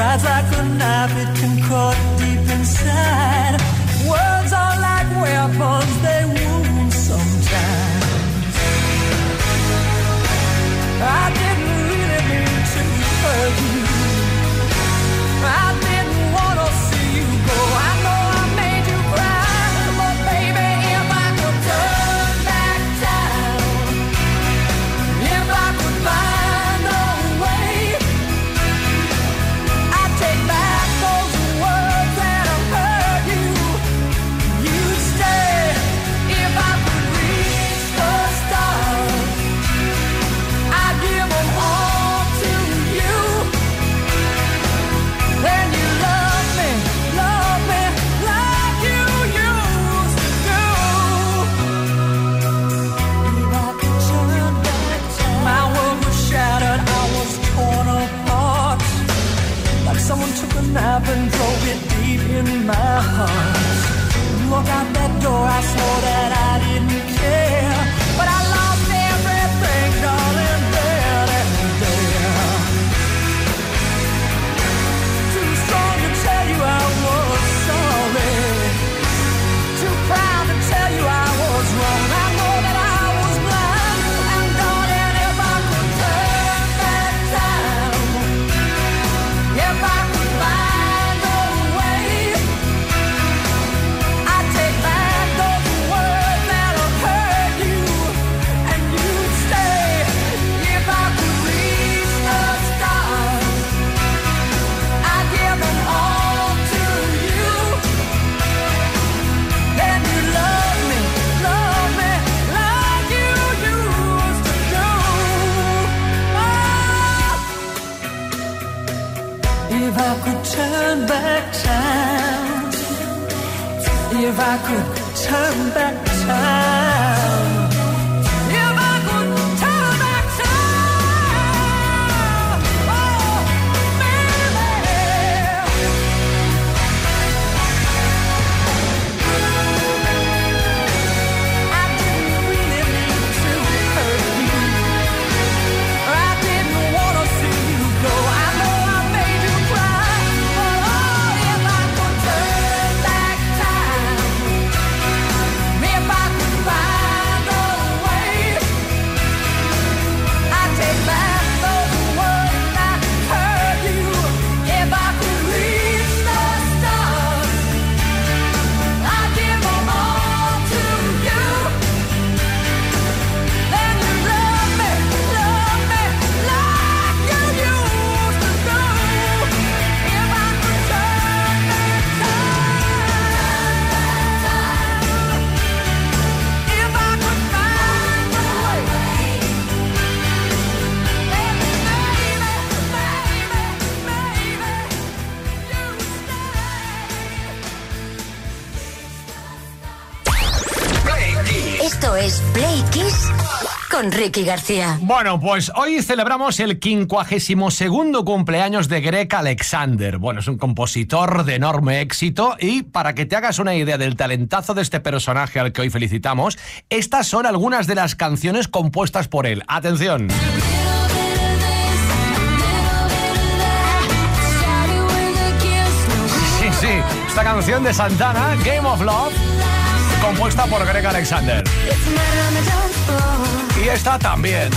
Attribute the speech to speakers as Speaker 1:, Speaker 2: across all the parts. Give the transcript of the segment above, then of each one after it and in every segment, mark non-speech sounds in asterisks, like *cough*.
Speaker 1: rides like a knife, it can cut deep inside. Words are like weapons, they I swore that
Speaker 2: Ricky García.
Speaker 3: Bueno, pues hoy celebramos el 52 cumpleaños de Greg Alexander. Bueno, es un compositor de enorme éxito y para que te hagas una idea del talentazo de este personaje al que hoy felicitamos, estas son algunas de las canciones compuestas por él. Atención. Sí, sí, esta canción de Santana, Game of Love, compuesta por Greg Alexander y esta también.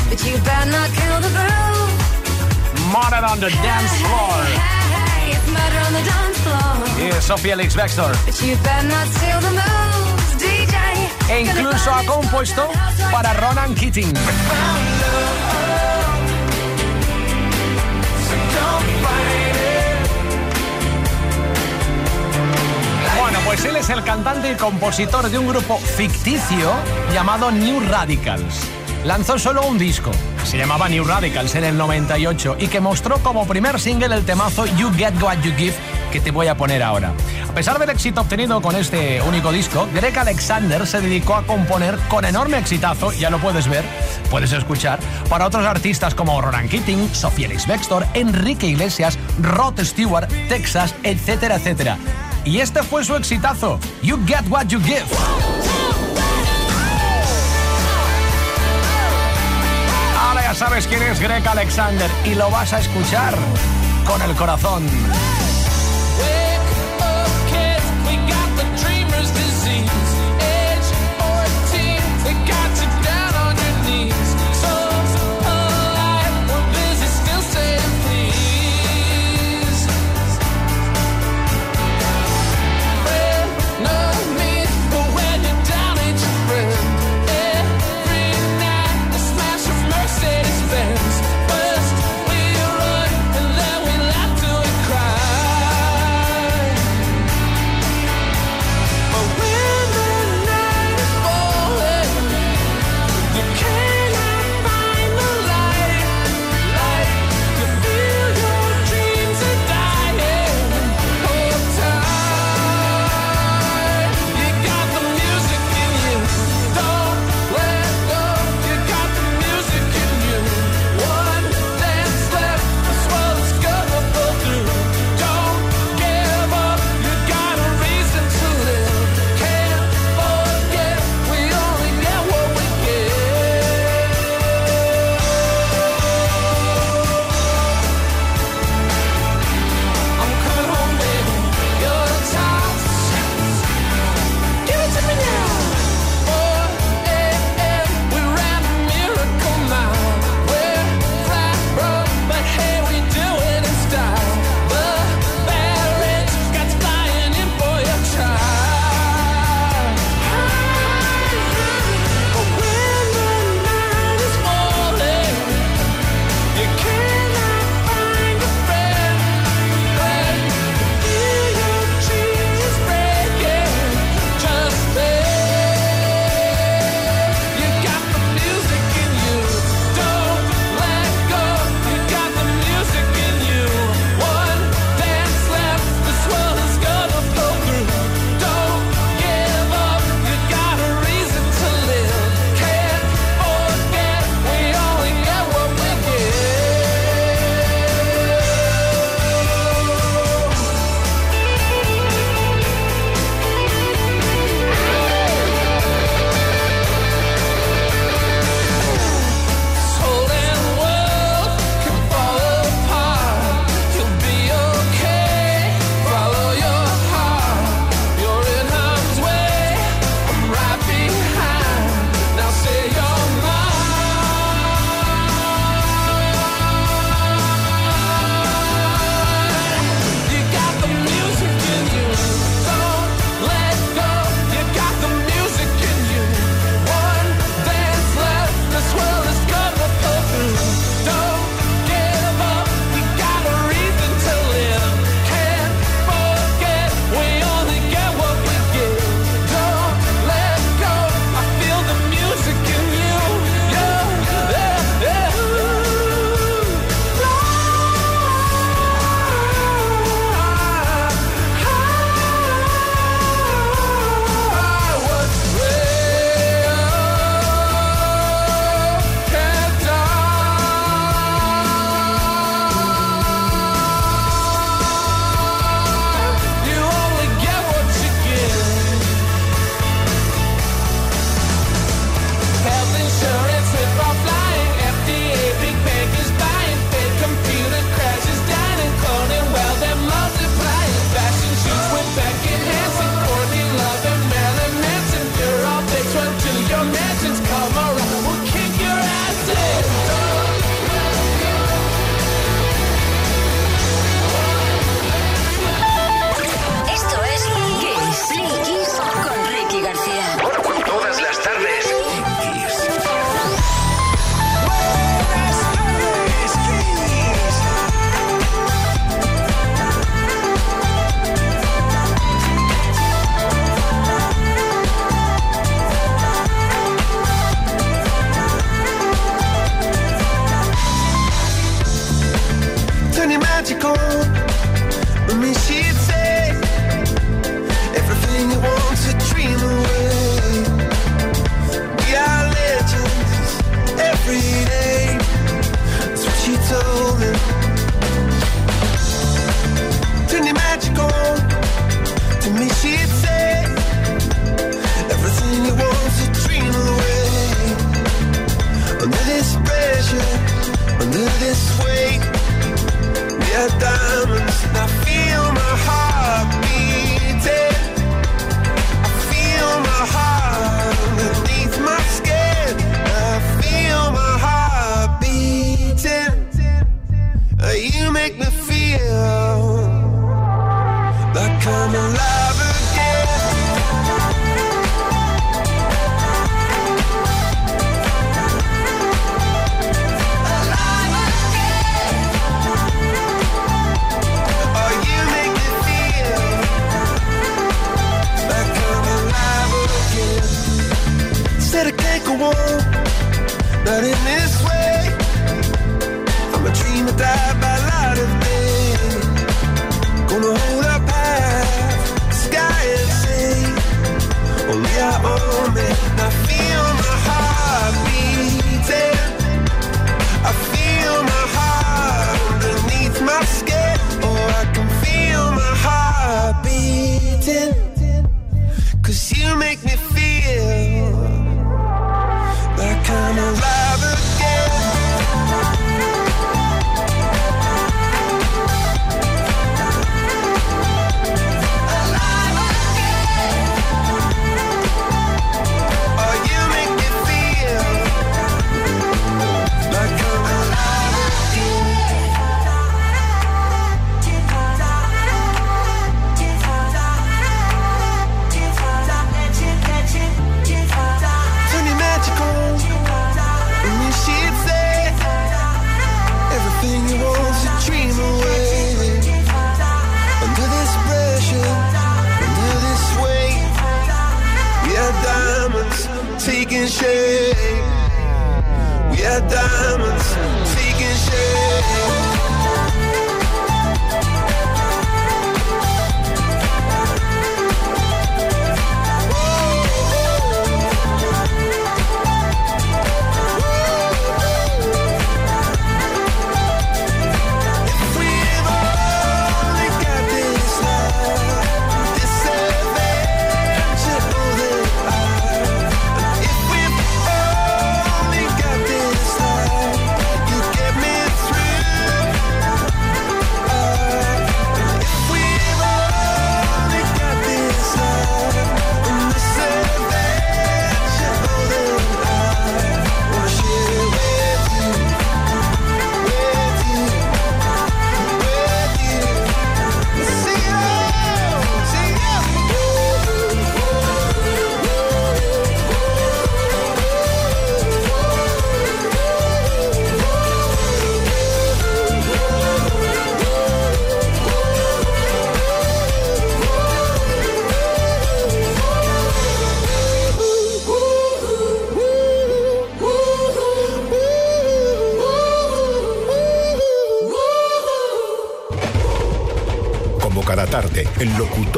Speaker 3: Murder on the dance floor. Y es Sophie Alex Baxter. E incluso ha compuesto para Ronan Keating. Bueno, pues él es el cantante y compositor de un grupo ficticio llamado New Radicals lanzó solo un disco, se llamaba New Radicals en el 98 y que mostró como primer single el temazo You Get What You Give que te voy a poner ahora. A pesar del éxito obtenido con este único disco, Greg Alexander se dedicó a componer con enorme exitazo, ya lo puedes ver, puedes escuchar, para otros artistas como Ronan Keating, Sofía Ellis Bextor, Enrique Iglesias, Rod Stewart, Texas, etcétera, etcétera. Y este fue su exitazo, You Get What You Give. Sabes quién es Greg Alexander y lo vas a escuchar con el corazón.
Speaker 1: magical. Let
Speaker 4: me.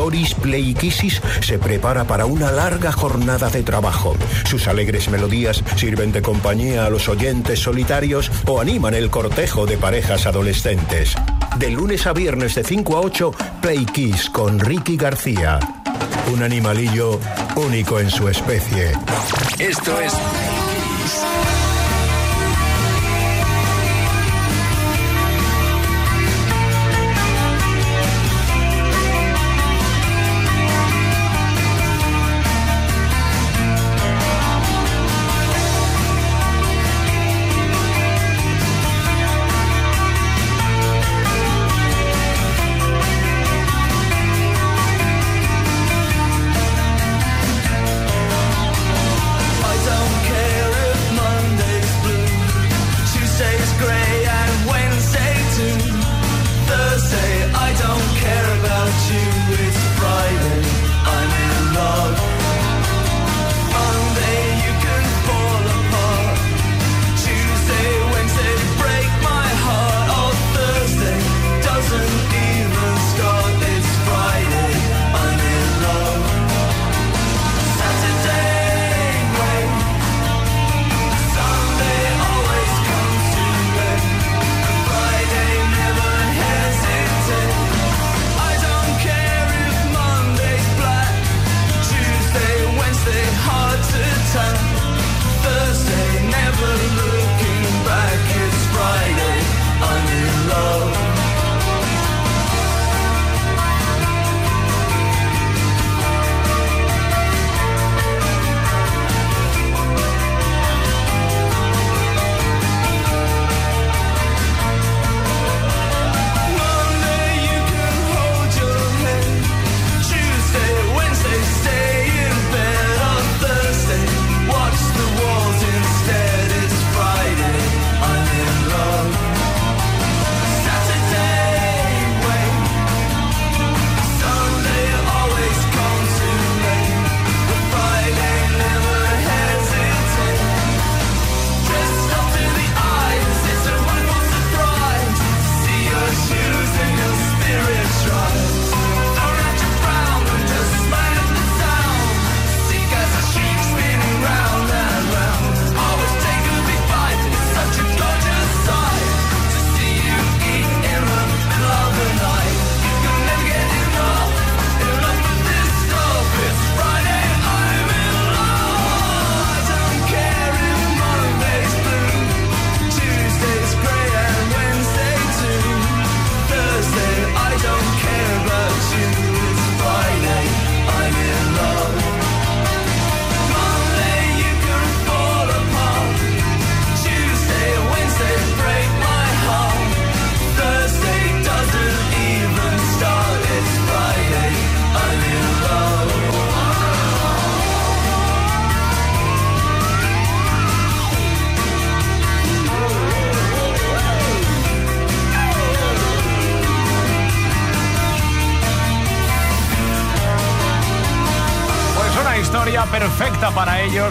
Speaker 4: Locutoris Pleikisis se prepara para una larga jornada de trabajo. Sus alegres melodías sirven de compañía a los oyentes solitarios o animan el cortejo de parejas adolescentes. De lunes a viernes de 5 a 8, Play Kiss con Ricky García. Un animalillo único en su especie.
Speaker 5: Esto es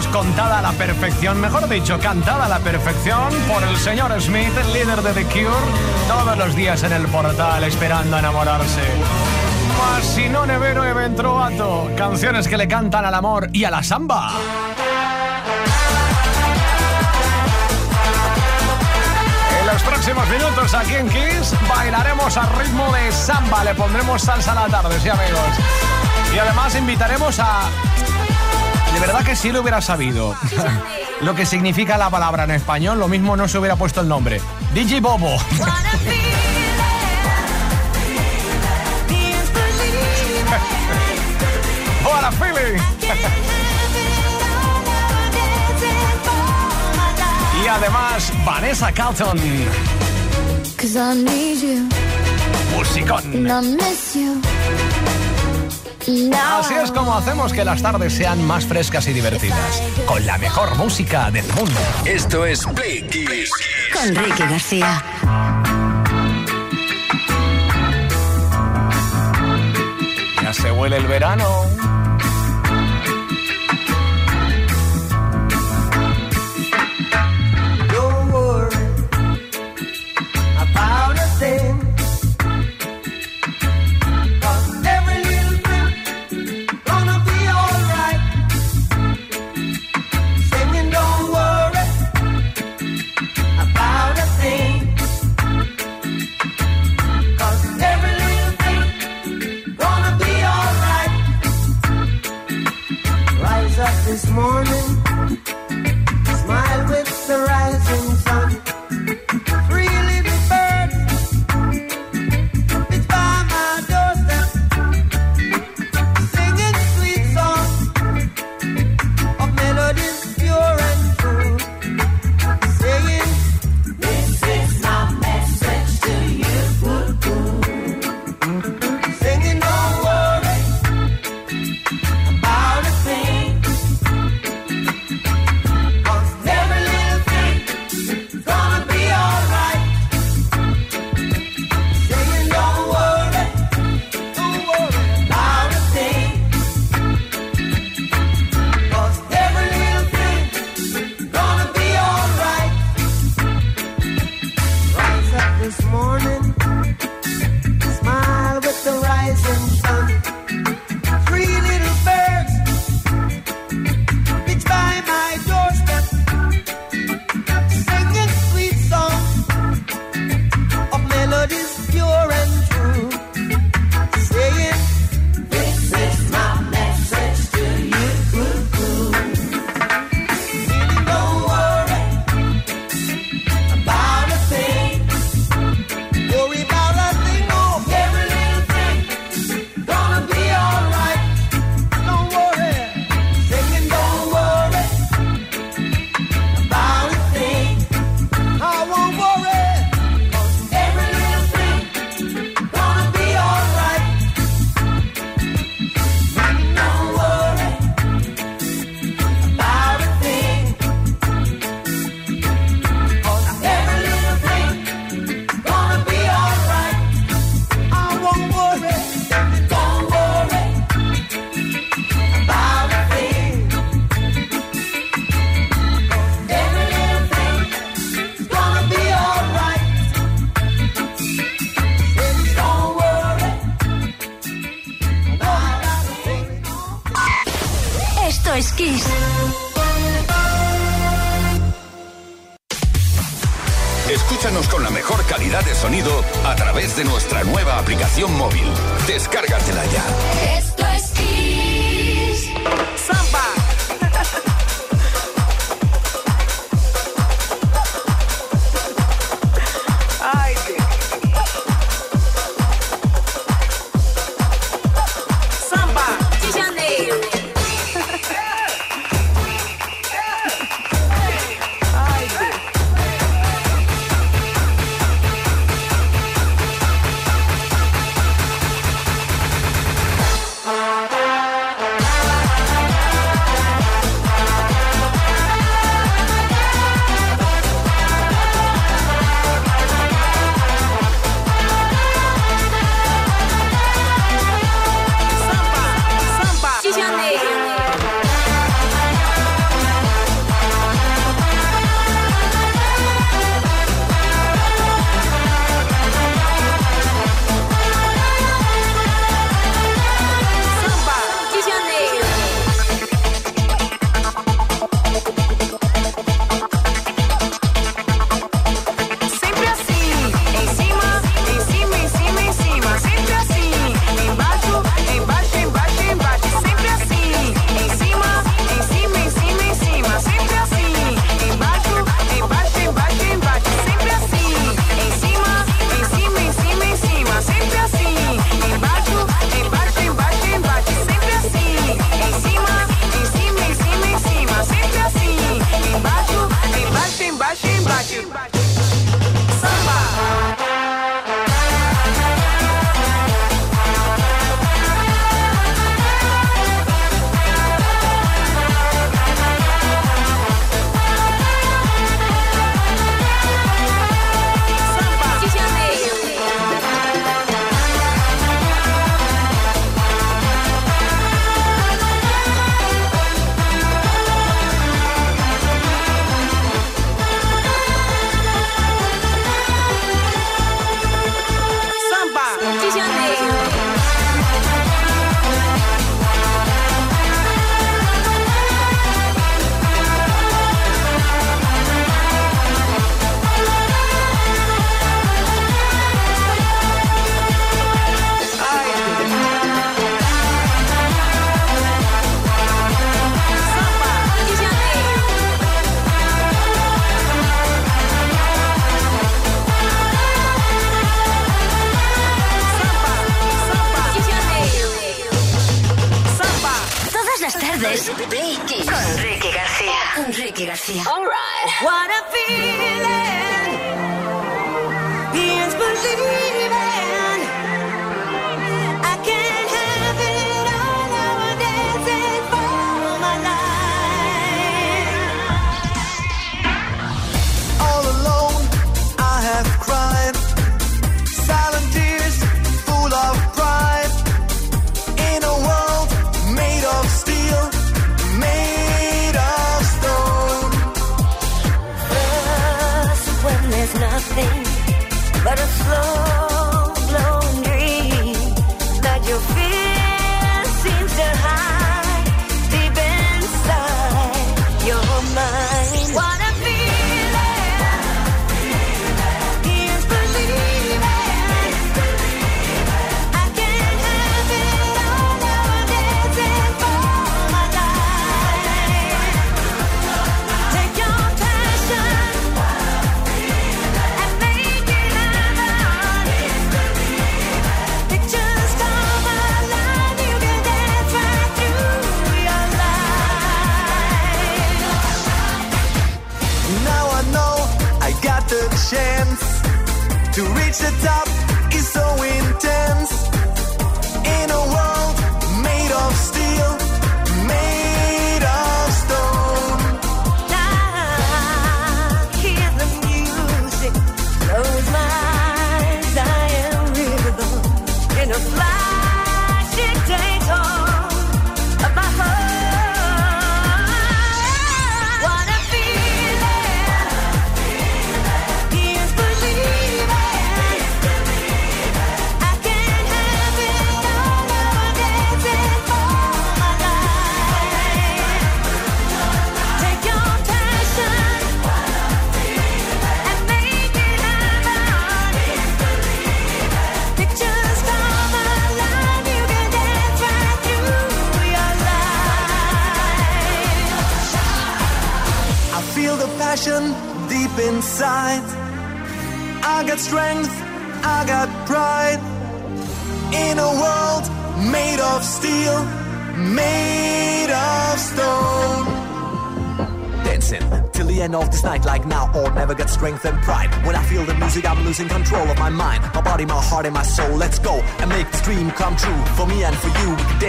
Speaker 6: contada a la perfección, mejor dicho, cantada a la perfección por el señor Smith, el líder de The Cure, todos los días en el portal esperando a enamorarse. Más si no nevero e trovato, canciones que le cantan al amor y a la samba. Los próximos minutos aquí en Kiss bailaremos al ritmo de samba, le pondremos salsa a la tarde, sí amigos. Y además invitaremos a... De verdad que si lo hubiera sabido lo que significa la palabra en español, lo mismo no se hubiera puesto el nombre. DJ Bobo. What a feeling. y además, Vanessa Carlton. Musicón. Así es como hacemos que las tardes sean más frescas y divertidas, con la mejor música del mundo.
Speaker 5: Esto es Play Kiss.
Speaker 7: Con Ricky García.
Speaker 6: Ya se huele el verano.
Speaker 2: de nuestra nueva aplicación móvil. Descárgatela ya. García.
Speaker 1: All right. What a feeling.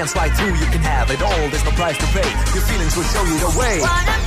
Speaker 1: Dance right through. You can
Speaker 8: have it all, there's no price to pay. Your feelings will show you the way.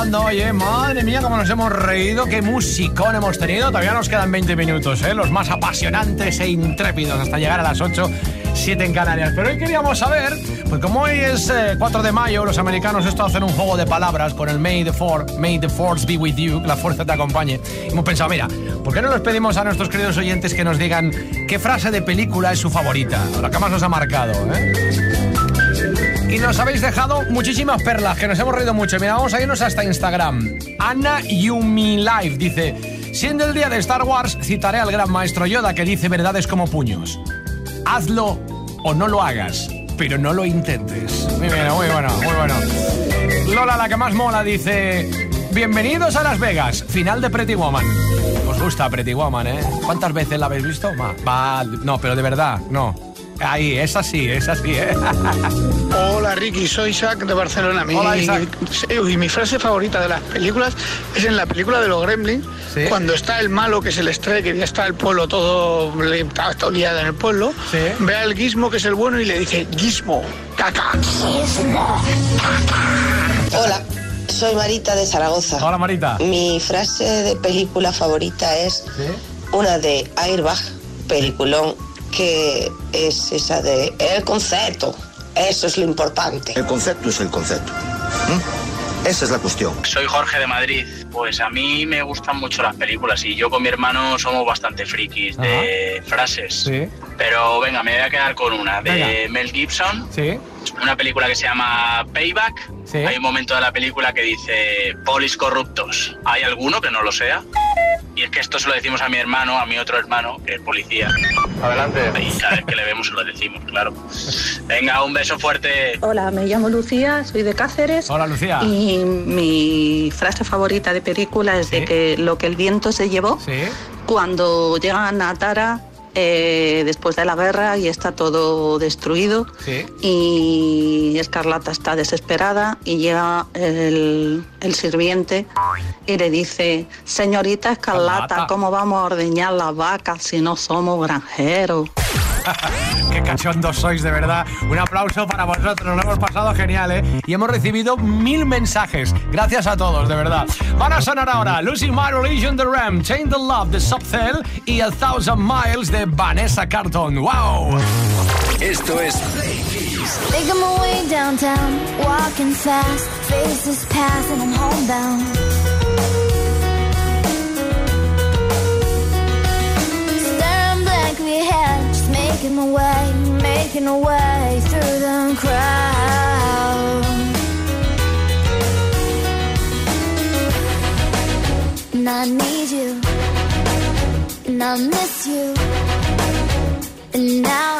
Speaker 3: Hoy, ¿eh? Madre mía, cómo nos hemos reído, qué musicón hemos tenido. Todavía nos quedan 20 minutos, ¿eh? Los más apasionantes e intrépidos hasta llegar a las 8, 7 en Canarias. Pero hoy queríamos saber, pues como hoy es eh, 4 de mayo, los americanos esto hacen un juego de palabras con el May the, Four, May the Force be with you, la fuerza te acompañe. Y hemos pensado, mira, ¿por qué no les pedimos a nuestros queridos oyentes que nos digan qué frase de película es su favorita? La que más nos ha marcado, ¿eh? Y nos habéis dejado muchísimas perlas, que nos hemos reído mucho. Mira, vamos a irnos hasta Instagram. Ana Yumi Live dice: Siendo el día de Star Wars, citaré al gran maestro Yoda que dice verdades como puños. Hazlo o no lo hagas, pero no lo intentes. Muy bueno, muy bueno, muy bueno. Lola, la que más mola, dice: Bienvenidos a Las Vegas, final de Pretty Woman. Os gusta Pretty Woman, ¿eh? ¿Cuántas veces la habéis visto? Va, no, pero de verdad, no. Ahí, es así, es así, ¿eh? *laughs*
Speaker 9: Hola Ricky, soy Isaac de Barcelona. Mi,
Speaker 3: Hola, Isaac.
Speaker 9: y mi frase favorita de las películas es en la película de los Gremlins,
Speaker 3: Sí.
Speaker 9: cuando está el malo que se les trae, que ya está el pueblo todo, está todo liado en el pueblo,
Speaker 3: Sí.
Speaker 9: ve al Gizmo que es el bueno y le dice, Gizmo, caca.
Speaker 6: Hola, soy Marita de Zaragoza.
Speaker 3: Hola, Marita.
Speaker 6: Mi frase de película favorita es una de Airbag, peliculón, que es esa de el concepto. Eso es lo importante.
Speaker 10: El concepto es el concepto. ¿Mm? Esa es la cuestión.
Speaker 11: Soy Jorge de Madrid. Pues a mí me gustan mucho las películas y yo con mi hermano somos bastante frikis de frases.
Speaker 3: Sí.
Speaker 11: Pero venga, me voy a quedar con una de
Speaker 3: Venga.
Speaker 11: Mel Gibson.
Speaker 3: Sí.
Speaker 11: Una película que se llama Payback.
Speaker 3: Sí.
Speaker 11: Hay un momento de la película que dice polis corruptos. ¿Hay alguno que no lo sea? Y es que esto se lo decimos a mi hermano, a mi otro hermano, que es policía.
Speaker 12: Adelante.
Speaker 11: Y cada vez que le vemos lo decimos, claro. Venga, un beso fuerte.
Speaker 13: Hola, me llamo Lucía, soy de Cáceres.
Speaker 3: Hola, Lucía.
Speaker 13: Y mi frase favorita de película es de que lo que el viento se llevó
Speaker 3: Sí.
Speaker 13: cuando llegan a Tara eh, después de la guerra y está todo destruido
Speaker 3: Sí.
Speaker 13: y Escarlata está desesperada y llega el, el sirviente y le dice, señorita Escarlata,
Speaker 3: Escarlata.
Speaker 13: ¿cómo vamos a ordeñar las vacas si no somos granjeros? *laughs*
Speaker 3: Qué cachondos sois, de verdad. Un aplauso para vosotros, nos lo hemos pasado genial, ¿eh? Y hemos recibido mil mensajes. Gracias a todos, de verdad. Van a sonar ahora Losing My Religion de Ram, Chain the Love de Subcell y A Thousand Miles de Vanessa Carlton. ¡Wow!
Speaker 5: Esto es.
Speaker 14: Making my way downtown, walking fast, faces pass and I'm homebound. My way, making a way through the crowd. And I need you, and I miss you, and now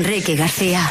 Speaker 2: Ricky García.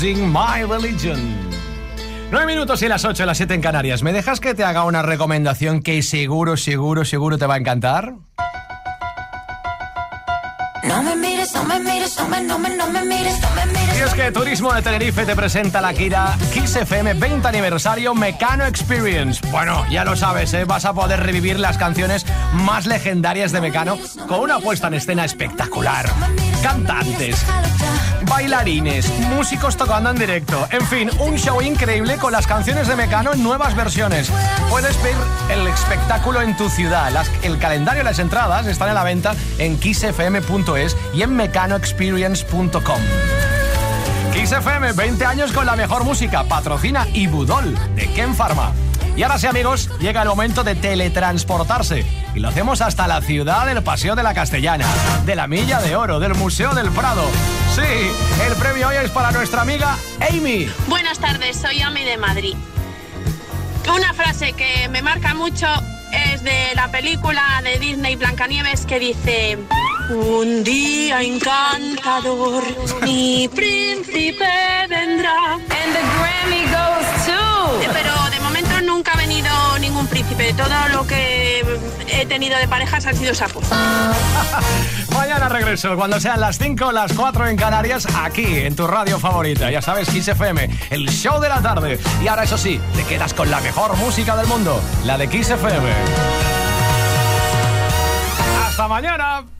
Speaker 8: Losing My Religion.
Speaker 3: Nueve minutos y las ocho, las siete en Canarias. ¿Me dejas que te haga una recomendación que seguro, seguro, seguro te va a encantar?
Speaker 14: No me mires, no me mires, no me, no me, no me mires, no me mires.
Speaker 3: Y es que Turismo de Tenerife te presenta la Kira Kiss FM 20 aniversario Mecano Experience. Bueno, ya lo sabes, ¿eh? vas a poder revivir las canciones más legendarias de Mecano con una puesta en escena espectacular. Cantantes, bailarines, músicos tocando en directo. En fin, un show increíble con las canciones de Mecano en nuevas versiones. Puedes ver el espectáculo en tu ciudad. El calendario y las entradas están a la venta en kissfm.es y en mecanoexperience.com. Kiss FM, 20 años con la mejor música. Patrocina Ibudol de Ken Pharma. Y ahora sí, amigos, llega el momento de teletransportarse. Y lo hacemos hasta la ciudad del Paseo de la Castellana, de la Milla de Oro, del Museo del Prado. Sí, el premio hoy es para nuestra amiga Amy.
Speaker 10: Buenas tardes, soy Ami de Madrid. Una frase que me marca mucho es de la película de Disney Blancanieves que dice Un día encantador, mi príncipe vendrá. And the Grammy goes to. Pero de momento nunca ha venido ningún príncipe. Todo lo que he tenido de parejas han sido sapos. *laughs*
Speaker 3: Mañana regreso, cuando sean las 5 las 4 en Canarias, aquí en tu radio favorita. Ya sabes, Kiss FM, el show de la tarde. Y ahora, eso sí, te quedas con la mejor música del mundo, la de Kiss FM. ¡Hasta mañana!